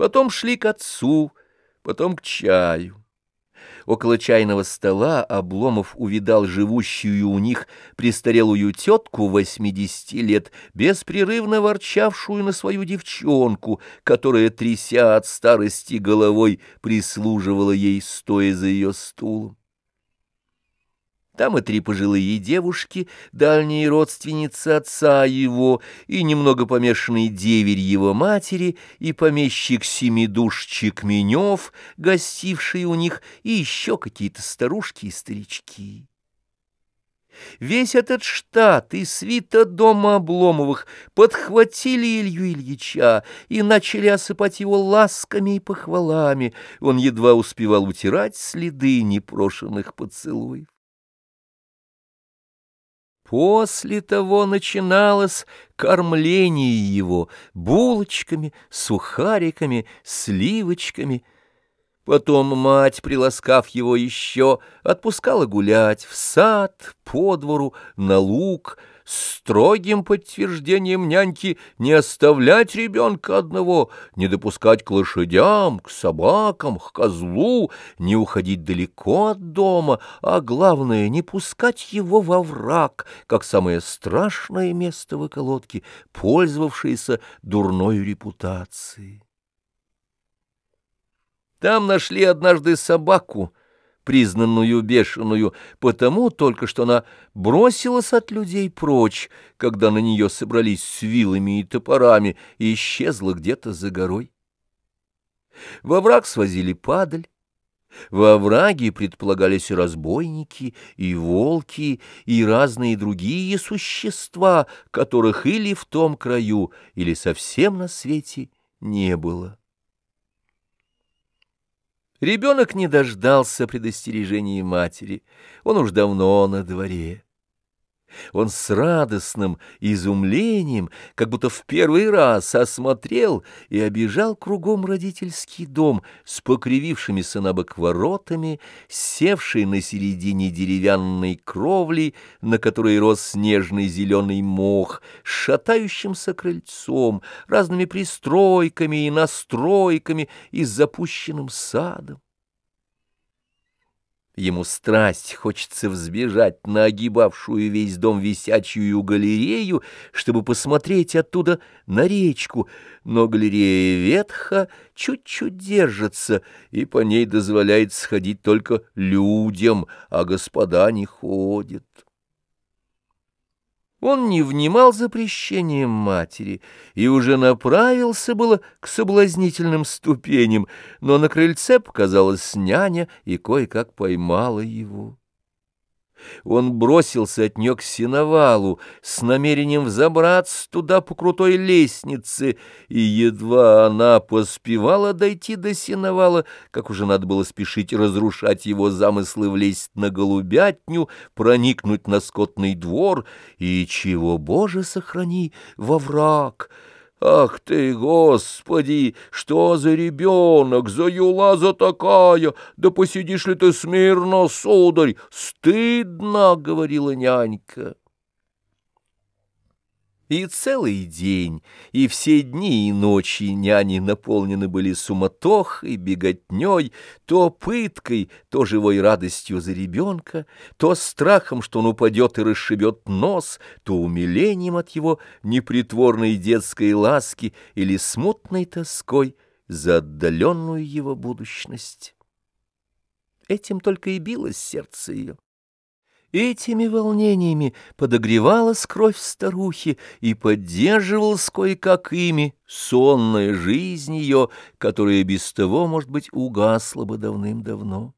Потом шли к отцу, потом к чаю. Около чайного стола Обломов увидал живущую у них престарелую тетку восьмидесяти лет, беспрерывно ворчавшую на свою девчонку, которая, тряся от старости головой, прислуживала ей, стоя за ее стулом. Там и три пожилые девушки, дальние родственницы отца его, и немного помешанный деверь его матери, и помещик Семидушчик Менев, гостивший у них, и еще какие-то старушки и старички. Весь этот штат и свита дома Обломовых подхватили Илью Ильича и начали осыпать его ласками и похвалами. Он едва успевал утирать следы непрошенных поцелуев. После того начиналось кормление его булочками, сухариками, сливочками. Потом мать, приласкав его еще, отпускала гулять в сад, по двору, на луг — строгим подтверждением няньки не оставлять ребенка одного, не допускать к лошадям, к собакам, к козлу, не уходить далеко от дома, а главное, не пускать его во враг, как самое страшное место в околотке, пользовавшееся дурной репутацией. Там нашли однажды собаку, признанную бешеную, потому только что она бросилась от людей прочь, когда на нее собрались с вилами и топорами, и исчезла где-то за горой. Во враг свозили падаль, во враге предполагались разбойники, и волки, и разные другие существа, которых или в том краю, или совсем на свете не было. Ребенок не дождался предостережения матери, он уж давно на дворе. Он с радостным изумлением, как будто в первый раз осмотрел и обижал кругом родительский дом с покривившимися набок воротами, севшей на середине деревянной кровли, на которой рос снежный зеленый мох, с шатающимся крыльцом, разными пристройками и настройками и запущенным садом. Ему страсть хочется взбежать на огибавшую весь дом висячую галерею, чтобы посмотреть оттуда на речку, но галерея ветха чуть-чуть держится, и по ней дозволяет сходить только людям, а господа не ходят. Он не внимал запрещением матери и уже направился было к соблазнительным ступеням, но на крыльце показалась няня и кое-как поймала его. Он бросился от нее к сеновалу с намерением взобраться туда по крутой лестнице, и едва она поспевала дойти до сеновала, как уже надо было спешить разрушать его замыслы влезть на голубятню, проникнуть на скотный двор и, чего, Боже, сохрани, во враг — Ах ты, Господи, что за ребенок, за юла за такая, да посидишь ли ты смирно, сударь, стыдно, — говорила нянька. И целый день, и все дни и ночи няни наполнены были суматохой, беготней, то пыткой, то живой радостью за ребенка, то страхом, что он упадет и расшибет нос, то умилением от его непритворной детской ласки или смутной тоской за отдаленную его будущность. Этим только и билось сердце ее. Этими волнениями подогревалась кровь старухи и поддерживалась кое-как ими сонная жизнь ее, которая без того, может быть, угасла бы давным-давно.